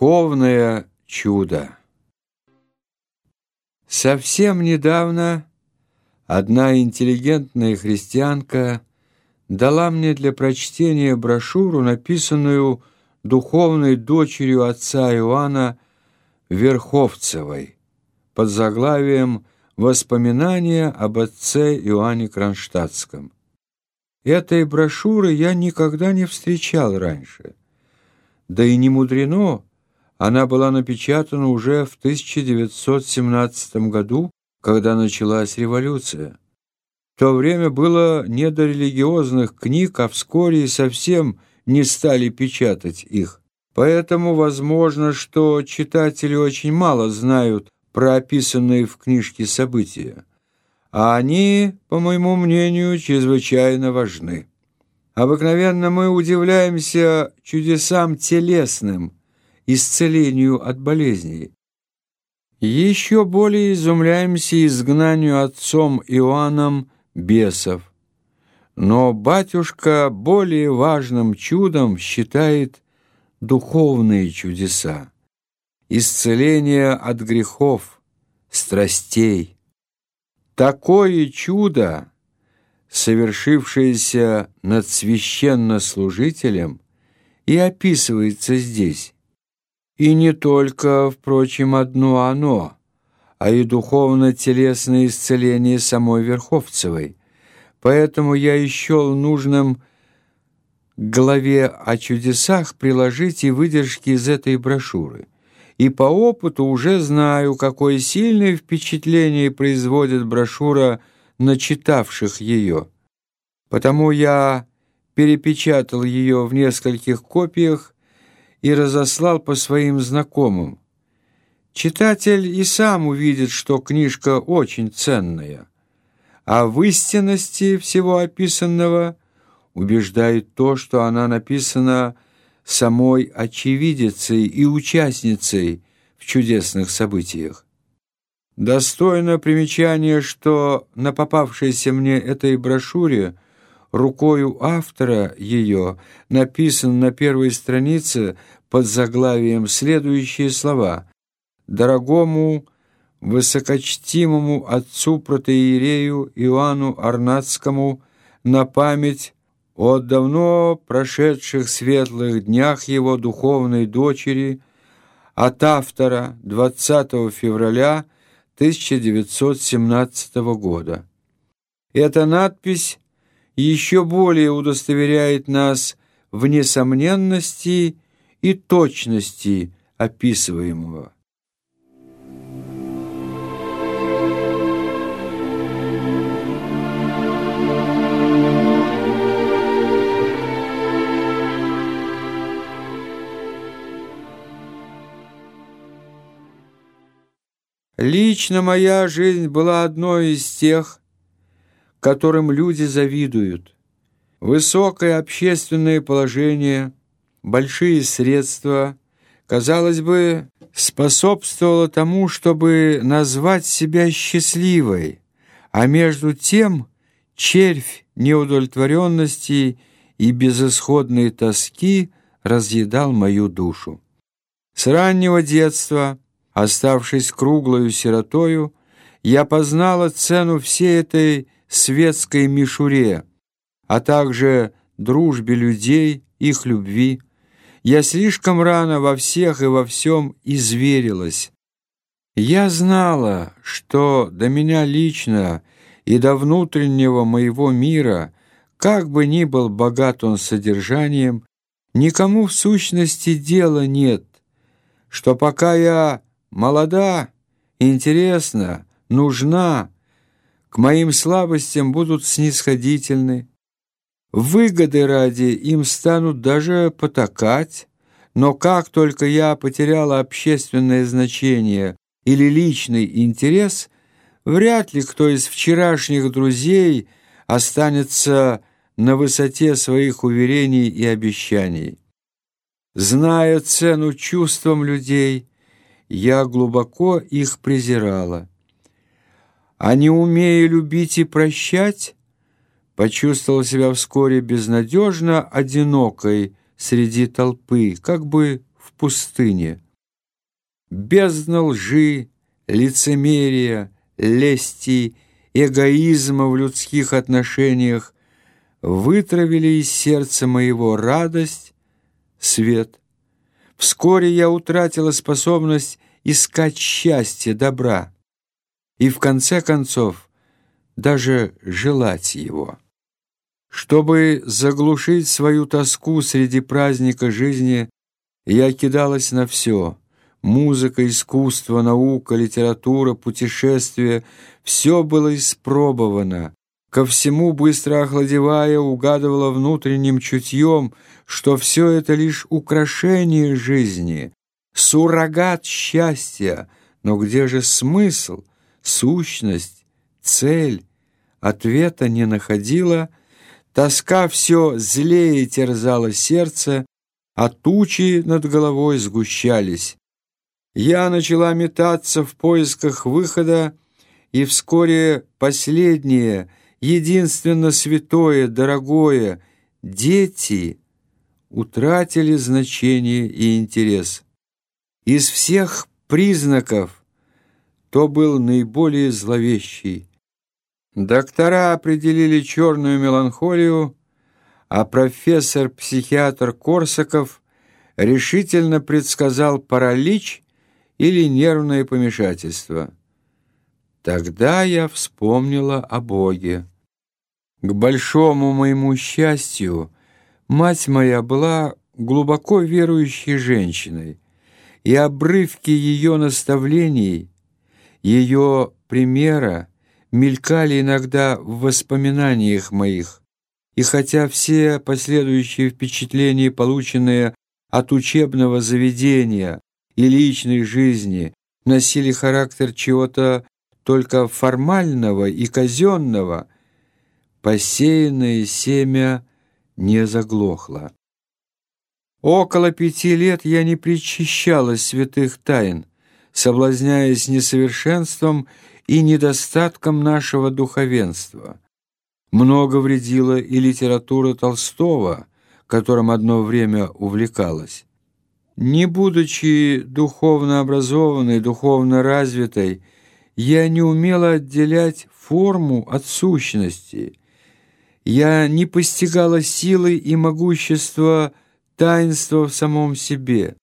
Духовное чудо Совсем недавно одна интеллигентная христианка дала мне для прочтения брошюру, написанную духовной дочерью отца Иоанна Верховцевой под заглавием «Воспоминания об отце Иоанне Кронштадтском». Этой брошюры я никогда не встречал раньше. Да и не мудрено, она была напечатана уже в 1917 году, когда началась революция. В то время было не до религиозных книг, а вскоре и совсем не стали печатать их. Поэтому возможно, что читатели очень мало знают про описанные в книжке события. А они, по моему мнению, чрезвычайно важны. Обыкновенно мы удивляемся чудесам телесным, исцелению от болезней. Еще более изумляемся изгнанию отцом Иоанном бесов. Но батюшка более важным чудом считает духовные чудеса, исцеление от грехов, страстей. Такое чудо совершившееся над священнослужителем, и описывается здесь. И не только, впрочем, одно оно, а и духовно-телесное исцеление самой Верховцевой. Поэтому я еще нужным главе о чудесах приложить и выдержки из этой брошюры. И по опыту уже знаю, какое сильное впечатление производит брошюра начитавших ее. Потому я перепечатал ее в нескольких копиях и разослал по своим знакомым. Читатель и сам увидит, что книжка очень ценная, а в истинности всего описанного убеждает то, что она написана самой очевидицей и участницей в чудесных событиях. Достойно примечания, что на попавшейся мне этой брошюре рукою автора ее написан на первой странице под заглавием следующие слова «Дорогому высокочтимому отцу протеерею Иоанну Арнатскому на память о давно прошедших светлых днях его духовной дочери от автора 20 февраля 1917 года. Эта надпись еще более удостоверяет нас в несомненности и точности описываемого. Лично моя жизнь была одной из тех, которым люди завидуют. Высокое общественное положение, большие средства, казалось бы, способствовало тому, чтобы назвать себя счастливой, а между тем червь неудовлетворенности и безысходной тоски разъедал мою душу. С раннего детства – Оставшись круглою сиротою, я познала цену всей этой светской мишуре, а также дружбе людей, их любви. Я слишком рано во всех и во всем изверилась. Я знала, что до меня лично и до внутреннего моего мира, как бы ни был богат он содержанием, Никому в сущности дела нет, что пока я молода, интересна, нужна, к моим слабостям будут снисходительны, выгоды ради им станут даже потакать, но как только я потеряла общественное значение или личный интерес, вряд ли кто из вчерашних друзей останется на высоте своих уверений и обещаний. Зная цену чувствам людей, я глубоко их презирала. А не умея любить и прощать, почувствовала себя вскоре безнадежно одинокой среди толпы, как бы в пустыне. Бездна лжи, лицемерия, лести, эгоизма в людских отношениях вытравили из сердца моего радость, свет. Вскоре я утратила способность искать счастье, добра и, в конце концов, даже желать его. Чтобы заглушить свою тоску среди праздника жизни, я кидалась на все — музыка, искусство, наука, литература, путешествия — все было испробовано, ко всему быстро охладевая, угадывала внутренним чутьем, что все это лишь украшение жизни, суррогат счастья, но где же смысл, сущность, цель? Ответа не находила, тоска все злее терзала сердце, а тучи над головой сгущались. Я начала метаться в поисках выхода, и вскоре последнее — единственно святое, дорогое, дети утратили значение и интерес. Из всех признаков то был наиболее зловещий. Доктора определили черную меланхолию, а профессор-психиатр Корсаков решительно предсказал паралич или нервное помешательство. Тогда я вспомнила о Боге. К большому моему счастью, мать моя была глубоко верующей женщиной, и обрывки ее наставлений, ее примера мелькали иногда в воспоминаниях моих, и хотя все последующие впечатления, полученные от учебного заведения и личной жизни, носили характер чего-то только формального и казенного, посеянное семя не заглохло. Около пяти лет я не причащалась святых тайн, соблазняясь несовершенством и недостатком нашего духовенства. Много вредила и литература Толстого, которым одно время увлекалась. Не будучи духовно образованной, духовно развитой, я не умела отделять форму от сущности. Я не постигала силы и могущества таинства в самом себе.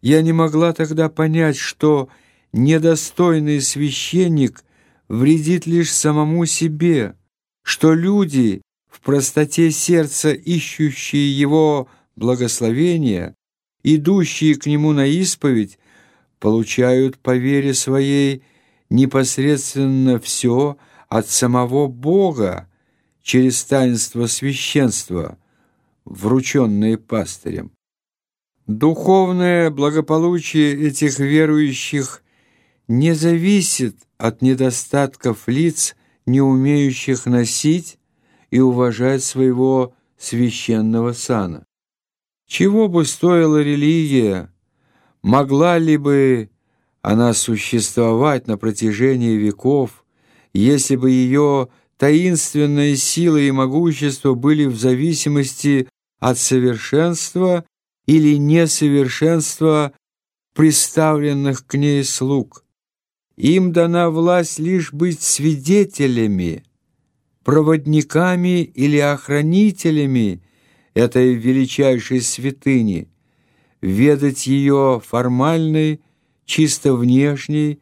Я не могла тогда понять, что недостойный священник вредит лишь самому себе, что люди, в простоте сердца ищущие его благословения, идущие к нему на исповедь, получают по вере своей непосредственно все от самого Бога через таинство священства, врученные пастырем. Духовное благополучие этих верующих не зависит от недостатков лиц, не умеющих носить и уважать своего священного сана. Чего бы стоила религия, могла ли бы она существовать на протяжении веков, если бы ее таинственная сила и могущество были в зависимости от совершенства или несовершенства представленных к ней слуг. Им дана власть лишь быть свидетелями, проводниками или охранителями этой величайшей святыни, ведать ее формальной, чисто внешней,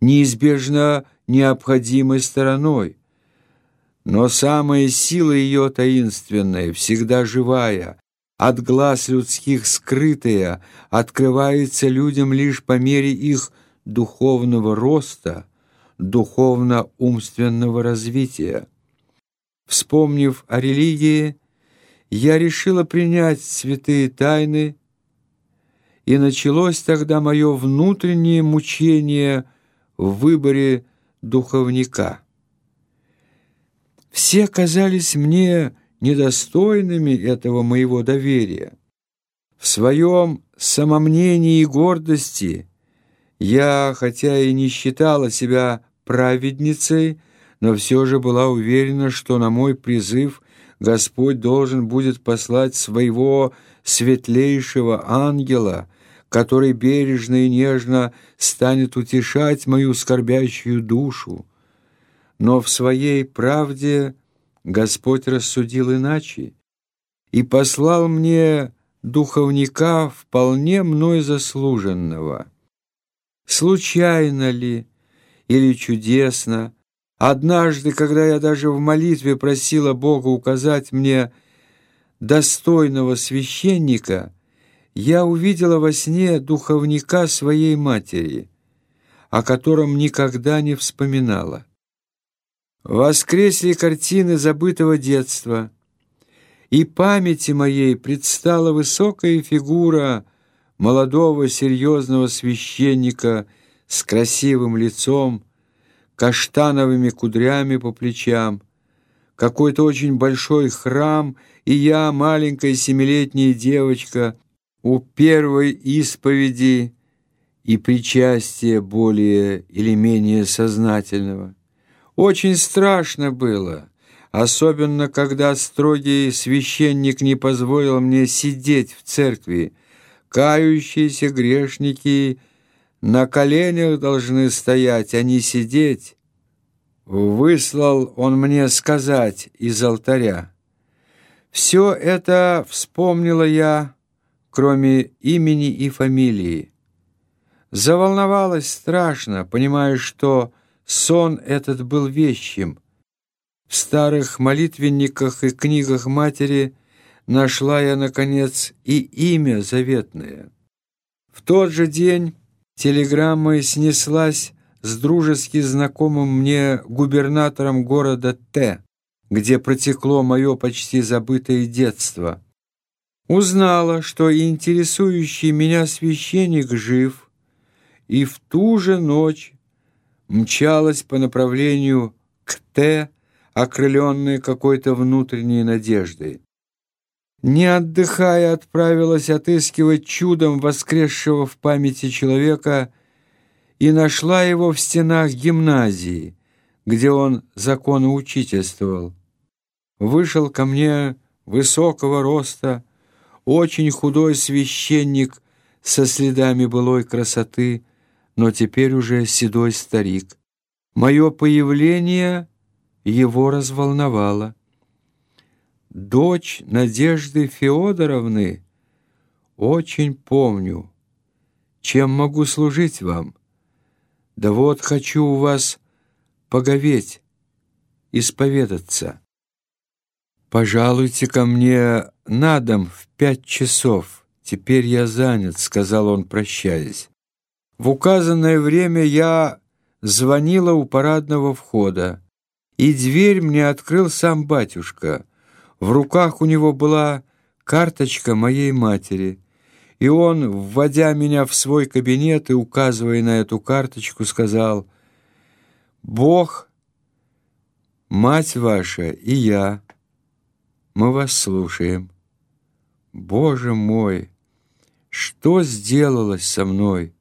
неизбежно необходимой стороной. Но самая сила ее таинственная, всегда живая, от глаз людских скрытое, открывается людям лишь по мере их духовного роста, духовно-умственного развития. Вспомнив о религии, я решила принять святые тайны, и началось тогда мое внутреннее мучение в выборе духовника. Все казались мне недостойными этого моего доверия. В своем самомнении и гордости я, хотя и не считала себя праведницей, но все же была уверена, что на мой призыв Господь должен будет послать своего светлейшего ангела, который бережно и нежно станет утешать мою скорбящую душу. Но в своей правде Господь рассудил иначе и послал мне духовника вполне мной заслуженного. Случайно ли или чудесно, однажды, когда я даже в молитве просила Бога указать мне достойного священника, я увидела во сне духовника своей матери, о котором никогда не вспоминала. Воскресли картины забытого детства, и памяти моей предстала высокая фигура молодого серьезного священника с красивым лицом, каштановыми кудрями по плечам, какой-то очень большой храм, и я, маленькая семилетняя девочка, у первой исповеди и причастия более или менее сознательного. Очень страшно было, особенно когда строгий священник не позволил мне сидеть в церкви. Кающиеся грешники на коленях должны стоять, а не сидеть. Выслал он мне сказать из алтаря. Все это вспомнила я, кроме имени и фамилии. Заволновалась страшно, понимая, что Сон этот был вещим. В старых молитвенниках и книгах матери нашла я, наконец, и имя заветное. В тот же день телеграмма снеслась с дружески знакомым мне губернатором города Т, где протекло мое почти забытое детство. Узнала, что интересующий меня священник жив, и в ту же ночь мчалась по направлению к Т, окрыленная какой-то внутренней надеждой. Не отдыхая, отправилась отыскивать чудом воскресшего в памяти человека и нашла его в стенах гимназии, где он законоучительствовал. Вышел ко мне высокого роста, очень худой священник со следами былой красоты, но теперь уже седой старик. Мое появление его разволновало. Дочь Надежды Феодоровны очень помню. Чем могу служить вам? Да вот хочу у вас поговеть, исповедаться. Пожалуйте ко мне на дом в пять часов. Теперь я занят, сказал он, прощаясь. В указанное время я звонила у парадного входа, и дверь мне открыл сам батюшка. В руках у него была карточка моей матери, и он, вводя меня в свой кабинет и указывая на эту карточку, сказал «Бог, мать ваша и я, мы вас слушаем». Боже мой, что сделалось со мной?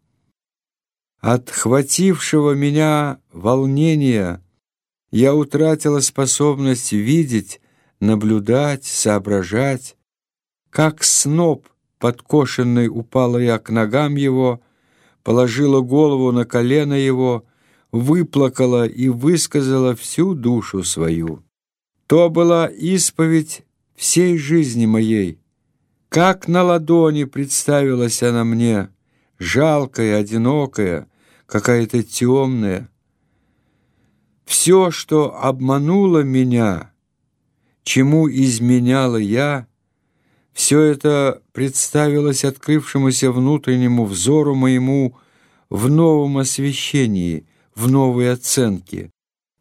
От хватившего меня волнения я утратила способность видеть, наблюдать, соображать. Как сноп подкошенный упала я к ногам его, положила голову на колено его, выплакала и высказала всю душу свою. То была исповедь всей жизни моей. Как на ладони представилась она мне, жалкая, одинокая, какая-то темная. Все, что обмануло меня, чему изменяла я, Все это представилось открывшемуся внутреннему взору моему в новом освещении, в новой оценке.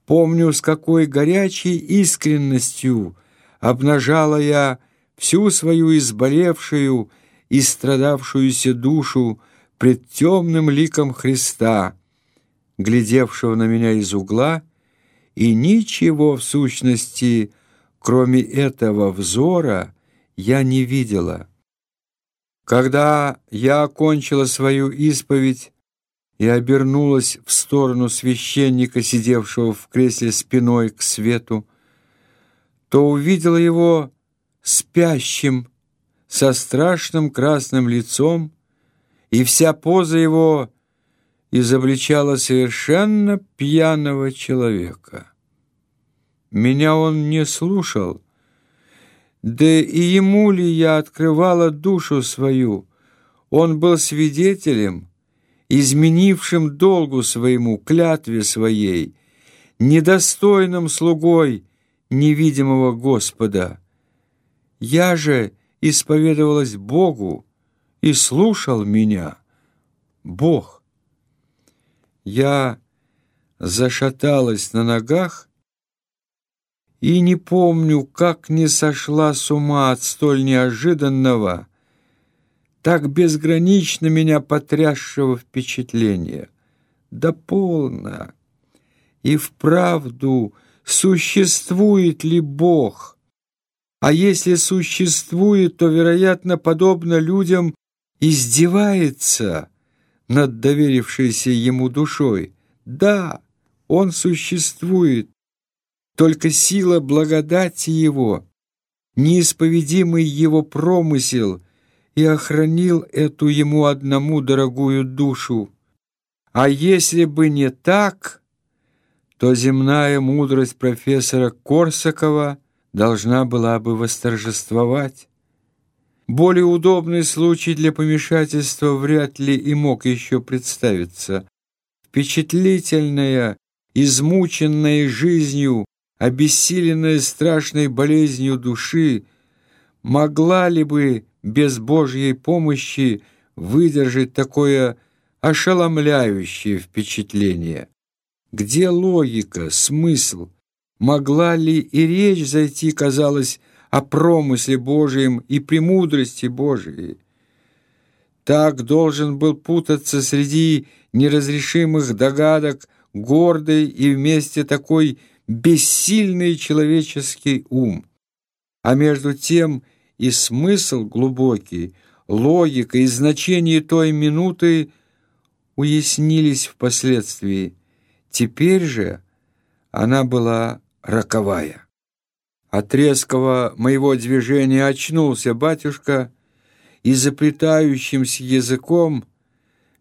Помню, с какой горячей искренностью обнажала я всю свою изболевшую и страдавшуюся душу пред темным ликом Христа, глядевшего на меня из угла, и ничего в сущности, кроме этого взора, я не видела. Когда я окончила свою исповедь и обернулась в сторону священника, сидевшего в кресле спиной к свету, то увидела его спящим, со страшным красным лицом, и вся поза его изобличала совершенно пьяного человека. Меня он не слушал, да и ему ли я открывала душу свою? Он был свидетелем, изменившим долгу своему, клятве своей, недостойным слугой невидимого Господа. Я же исповедовалась Богу и слушал меня Бог. Я зашаталась на ногах и не помню, как не сошла с ума от столь неожиданного, так безгранично меня потрясшего впечатления. Да полно! И вправду существует ли Бог? А если существует, то, вероятно, подобно людям, издевается над доверившейся ему душой. Да, он существует, только сила благодати Его, неисповедимый Его промысел и охранил эту Ему одному дорогую душу. А если бы не так, то земная мудрость профессора Корсакова должна была бы восторжествовать. Более удобный случай для помешательства вряд ли и мог еще представиться. Впечатлительная, измученная жизнью, обессиленная страшной болезнью души, могла ли бы без Божьей помощи выдержать такое ошеломляющее впечатление? Где логика, смысл? Могла ли и речь зайти, казалось, о промысле Божьем и премудрости Божией? Так должен был путаться среди неразрешимых догадок гордый и вместе такой бессильный человеческий ум. А между тем и смысл глубокий, логика и значение той минуты уяснились впоследствии. Теперь же она была роковая. От резкого моего движения очнулся батюшка и заплетающимся языком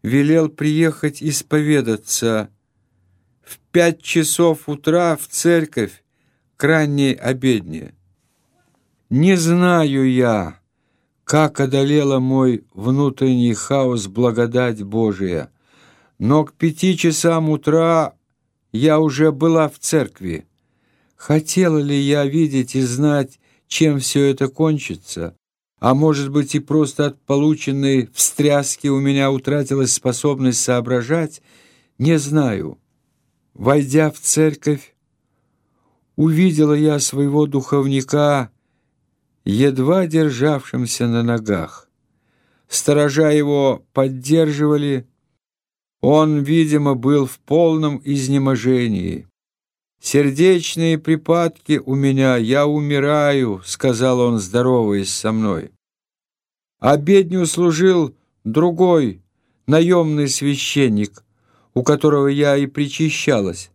велел приехать исповедаться пять часов утра в церковь к ранней обедне. Не знаю я, как одолела мой внутренний хаос благодать Божия, но к пяти часам утра я уже была в церкви. Хотела ли я видеть и знать, чем все это кончится? А может быть, и просто от полученной встряски у меня утратилась способность соображать? Не знаю. Войдя в церковь, увидела я своего духовника, едва державшимся на ногах. Сторожа его поддерживали, он, видимо, был в полном изнеможении. «Сердечные припадки у меня, я умираю», — сказал он, здороваясь со мной. Обедню служил другой, наемный священник — у которого я и причащалась,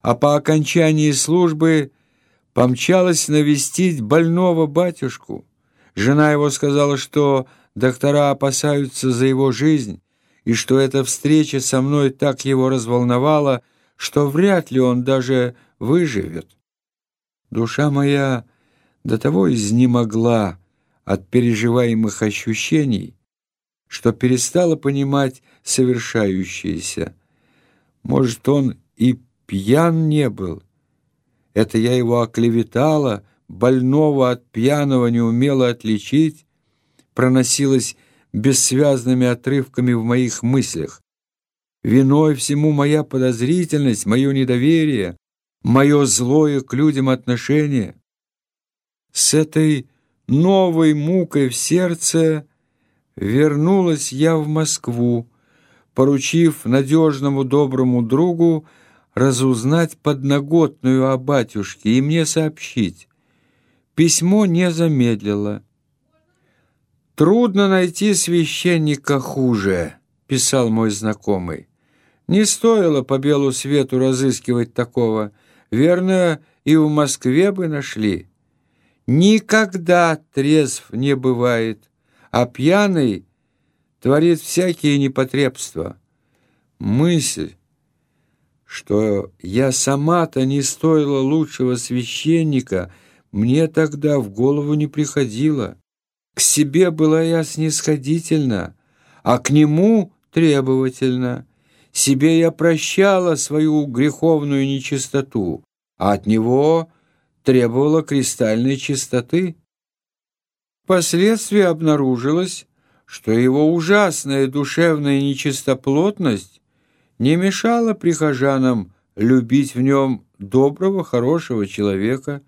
а по окончании службы помчалась навестить больного батюшку. Жена его сказала, что доктора опасаются за его жизнь, и что эта встреча со мной так его разволновала, что вряд ли он даже выживет. Душа моя до того изнемогла от переживаемых ощущений, что перестала понимать совершающееся. Может, он и пьян не был. Это я его оклеветала, больного от пьяного не умела отличить, проносилась бессвязными отрывками в моих мыслях. Виной всему моя подозрительность, мое недоверие, мое злое к людям отношение. С этой новой мукой в сердце вернулась я в Москву, поручив надежному доброму другу разузнать подноготную о батюшке и мне сообщить. Письмо не замедлило. «Трудно найти священника хуже», — писал мой знакомый. «Не стоило по белу свету разыскивать такого. Верно, и в Москве бы нашли. Никогда трезв не бывает, а пьяный творит всякие непотребства. Мысль, что я сама-то не стоила лучшего священника, мне тогда в голову не приходила. К себе была я снисходительна, а к нему требовательна. Себе я прощала свою греховную нечистоту, а от него требовала кристальной чистоты. Впоследствии обнаружилось, что его ужасная душевная нечистоплотность не мешала прихожанам любить в нем доброго, хорошего человека,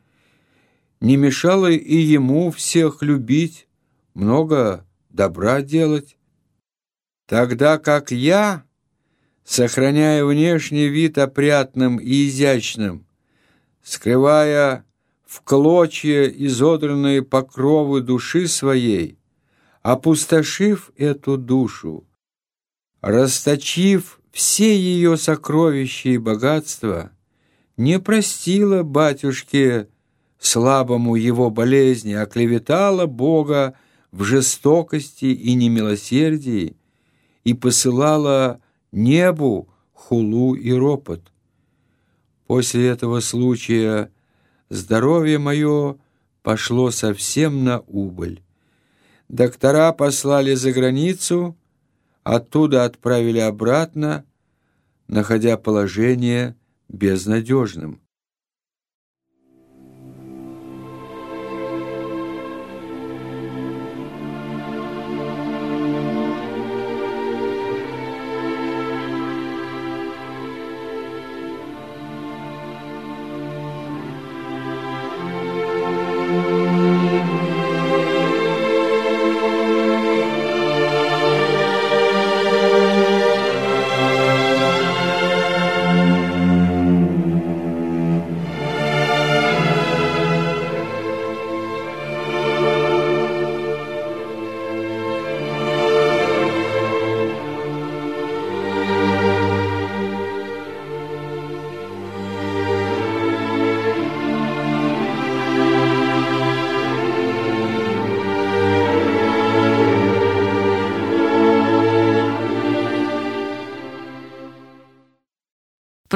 не мешала и ему всех любить, много добра делать. Тогда как я, сохраняя внешний вид опрятным и изящным, скрывая в клочья изодранные покровы души своей, опустошив эту душу, расточив все ее сокровища и богатства, не простила батюшке слабому его болезни, оклеветала Бога в жестокости и немилосердии и посылала небу хулу и ропот. После этого случая здоровье мое пошло совсем на убыль. Доктора послали за границу, оттуда отправили обратно, находя положение безнадежным.